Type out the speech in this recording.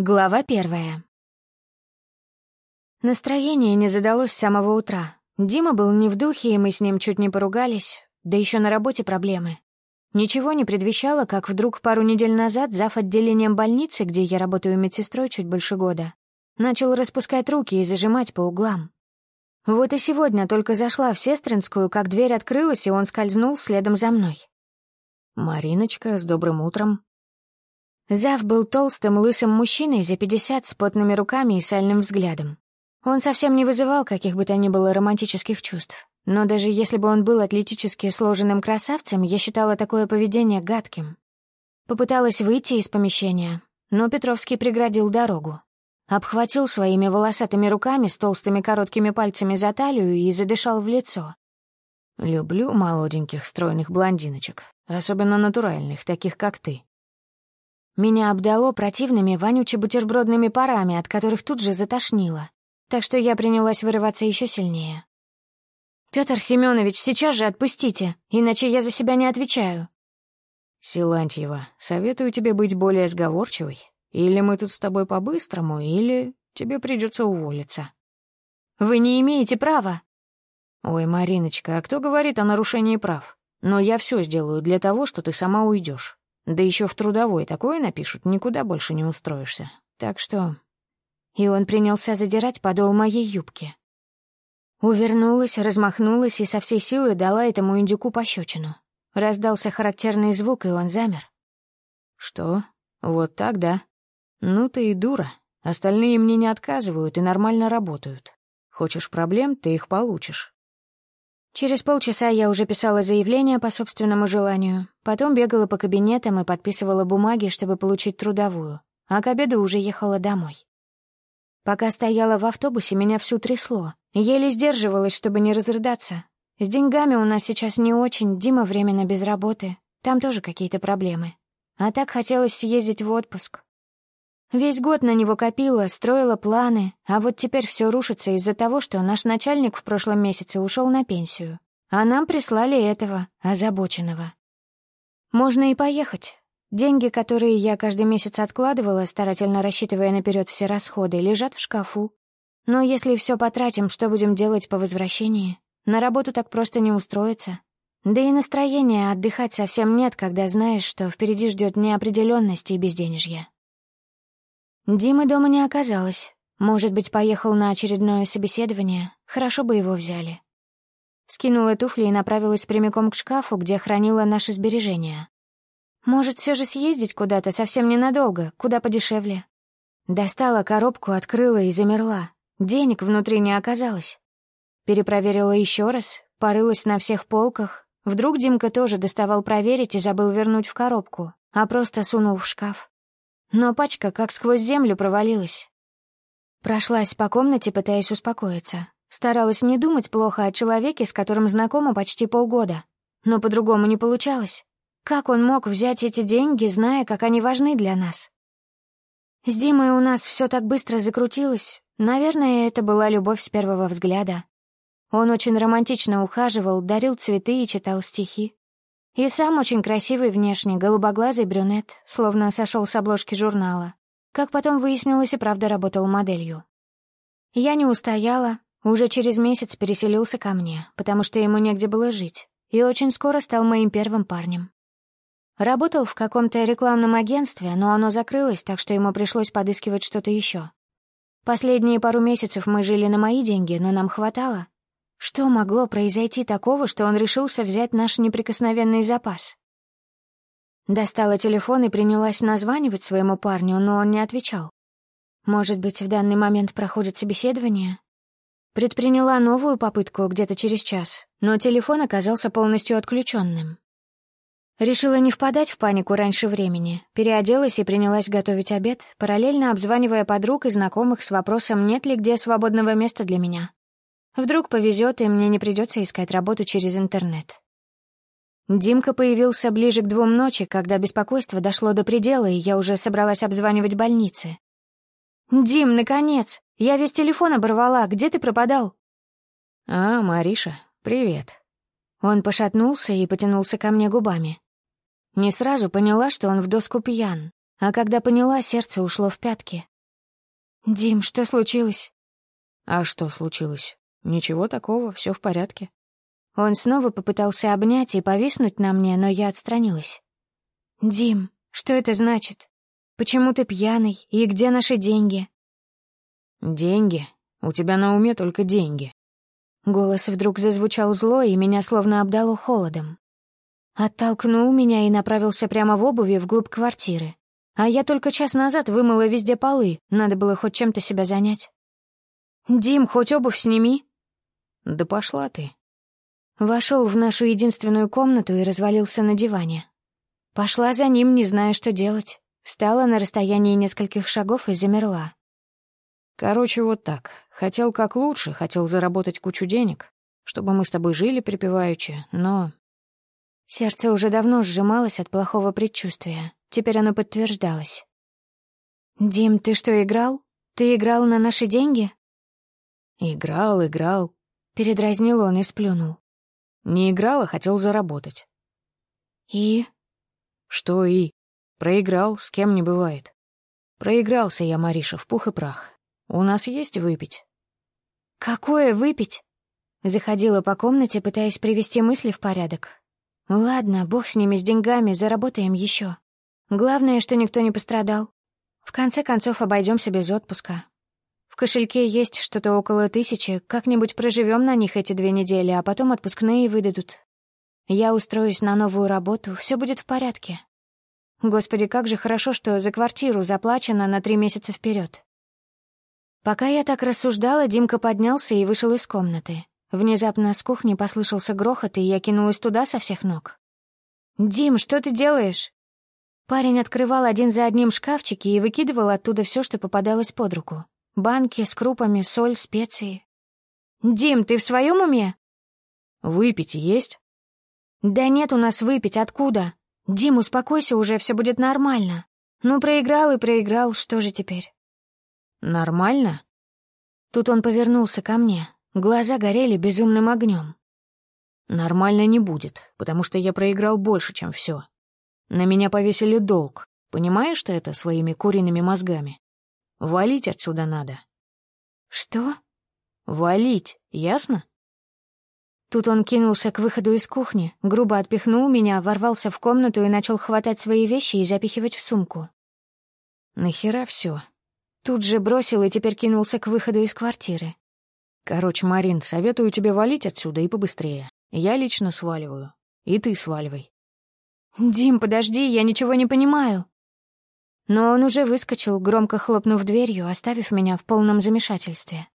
Глава первая. Настроение не задалось с самого утра. Дима был не в духе, и мы с ним чуть не поругались, да еще на работе проблемы. Ничего не предвещало, как вдруг пару недель назад зав. отделением больницы, где я работаю медсестрой чуть больше года, начал распускать руки и зажимать по углам. Вот и сегодня только зашла в Сестринскую, как дверь открылась, и он скользнул следом за мной. «Мариночка, с добрым утром», Зав был толстым, лысым мужчиной за пятьдесят с потными руками и сальным взглядом. Он совсем не вызывал каких бы то ни было романтических чувств. Но даже если бы он был атлетически сложенным красавцем, я считала такое поведение гадким. Попыталась выйти из помещения, но Петровский преградил дорогу. Обхватил своими волосатыми руками с толстыми короткими пальцами за талию и задышал в лицо. «Люблю молоденьких стройных блондиночек, особенно натуральных, таких как ты», меня обдало противными вонюче-бутербродными парами, от которых тут же затошнило. Так что я принялась вырываться еще сильнее. Петр Семенович, сейчас же отпустите, иначе я за себя не отвечаю. Силантьева, советую тебе быть более сговорчивой. Или мы тут с тобой по-быстрому, или тебе придется уволиться. Вы не имеете права. Ой, Мариночка, а кто говорит о нарушении прав? Но я все сделаю для того, что ты сама уйдешь. Да еще в трудовой такое напишут, никуда больше не устроишься. Так что...» И он принялся задирать подол моей юбки. Увернулась, размахнулась и со всей силы дала этому индюку пощечину. Раздался характерный звук, и он замер. «Что? Вот так, да? Ну ты и дура. Остальные мне не отказывают и нормально работают. Хочешь проблем, ты их получишь. Через полчаса я уже писала заявление по собственному желанию, потом бегала по кабинетам и подписывала бумаги, чтобы получить трудовую, а к обеду уже ехала домой. Пока стояла в автобусе, меня всю трясло. Еле сдерживалась, чтобы не разрыдаться. С деньгами у нас сейчас не очень, Дима временно без работы. Там тоже какие-то проблемы. А так хотелось съездить в отпуск. Весь год на него копила, строила планы, а вот теперь все рушится из-за того, что наш начальник в прошлом месяце ушел на пенсию, а нам прислали этого, озабоченного. Можно и поехать. Деньги, которые я каждый месяц откладывала, старательно рассчитывая наперед все расходы, лежат в шкафу. Но если все потратим, что будем делать по возвращении? На работу так просто не устроиться. Да и настроения отдыхать совсем нет, когда знаешь, что впереди ждет неопределенность и безденежье. Димы дома не оказалось. Может быть, поехал на очередное собеседование. Хорошо бы его взяли. Скинула туфли и направилась прямиком к шкафу, где хранила наши сбережения. Может, все же съездить куда-то совсем ненадолго, куда подешевле. Достала коробку, открыла и замерла. Денег внутри не оказалось. Перепроверила еще раз, порылась на всех полках. Вдруг Димка тоже доставал проверить и забыл вернуть в коробку, а просто сунул в шкаф но пачка как сквозь землю провалилась. Прошлась по комнате, пытаясь успокоиться. Старалась не думать плохо о человеке, с которым знакома почти полгода. Но по-другому не получалось. Как он мог взять эти деньги, зная, как они важны для нас? С Димой у нас все так быстро закрутилось. Наверное, это была любовь с первого взгляда. Он очень романтично ухаживал, дарил цветы и читал стихи. И сам очень красивый внешне, голубоглазый брюнет, словно сошел с обложки журнала. Как потом выяснилось, и правда работал моделью. Я не устояла, уже через месяц переселился ко мне, потому что ему негде было жить, и очень скоро стал моим первым парнем. Работал в каком-то рекламном агентстве, но оно закрылось, так что ему пришлось подыскивать что-то еще. Последние пару месяцев мы жили на мои деньги, но нам хватало, что могло произойти такого, что он решился взять наш неприкосновенный запас? Достала телефон и принялась названивать своему парню, но он не отвечал. Может быть, в данный момент проходит собеседование? Предприняла новую попытку где-то через час, но телефон оказался полностью отключенным. Решила не впадать в панику раньше времени, переоделась и принялась готовить обед, параллельно обзванивая подруг и знакомых с вопросом, нет ли где свободного места для меня. Вдруг повезет, и мне не придется искать работу через интернет. Димка появился ближе к двум ночи, когда беспокойство дошло до предела, и я уже собралась обзванивать больницы. «Дим, наконец! Я весь телефон оборвала. Где ты пропадал?» «А, Мариша, привет». Он пошатнулся и потянулся ко мне губами. Не сразу поняла, что он в доску пьян. А когда поняла, сердце ушло в пятки. «Дим, что случилось?» «А что случилось? Ничего такого, все в порядке». Он снова попытался обнять и повиснуть на мне, но я отстранилась. «Дим, что это значит? Почему ты пьяный? И где наши деньги?» «Деньги? У тебя на уме только деньги». Голос вдруг зазвучал зло, и меня словно обдало холодом. Оттолкнул меня и направился прямо в обуви вглубь квартиры. А я только час назад вымыла везде полы, надо было хоть чем-то себя занять. «Дим, хоть обувь сними». «Да пошла ты». Вошел в нашу единственную комнату и развалился на диване. Пошла за ним, не зная, что делать. Встала на расстоянии нескольких шагов и замерла. Короче, вот так. Хотел как лучше, хотел заработать кучу денег, чтобы мы с тобой жили припеваючи, но... Сердце уже давно сжималось от плохого предчувствия. Теперь оно подтверждалось. «Дим, ты что, играл? Ты играл на наши деньги?» «Играл, играл», — передразнил он и сплюнул. «Не играл, а хотел заработать». «И?» «Что «и»? Проиграл, с кем не бывает. Проигрался я, Мариша, в пух и прах. У нас есть выпить?» «Какое выпить?» Заходила по комнате, пытаясь привести мысли в порядок. «Ладно, бог с ними, с деньгами, заработаем еще. Главное, что никто не пострадал. В конце концов, обойдемся без отпуска. Кошельке есть что-то около тысячи, как-нибудь проживем на них эти две недели, а потом отпускные выдадут. Я устроюсь на новую работу, все будет в порядке. Господи, как же хорошо, что за квартиру заплачено на три месяца вперед. Пока я так рассуждала, Димка поднялся и вышел из комнаты. Внезапно с кухни послышался грохот, и я кинулась туда со всех ног. «Дим, что ты делаешь?» Парень открывал один за одним шкафчики и выкидывал оттуда все, что попадалось под руку. Банки с крупами, соль, специи. «Дим, ты в своем уме?» «Выпить есть?» «Да нет у нас выпить, откуда? Дим, успокойся уже, все будет нормально. Ну, проиграл и проиграл, что же теперь?» «Нормально?» Тут он повернулся ко мне. Глаза горели безумным огнем. «Нормально не будет, потому что я проиграл больше, чем все. На меня повесили долг. Понимаешь что это своими куриными мозгами? Валить отсюда надо. Что? Валить, ясно? Тут он кинулся к выходу из кухни, грубо отпихнул меня, ворвался в комнату и начал хватать свои вещи и запихивать в сумку. Нахера все? Тут же бросил и теперь кинулся к выходу из квартиры. Короче, Марин, советую тебе валить отсюда и побыстрее. Я лично сваливаю. И ты сваливай. «Дим, подожди, я ничего не понимаю». Но он уже выскочил, громко хлопнув дверью, оставив меня в полном замешательстве.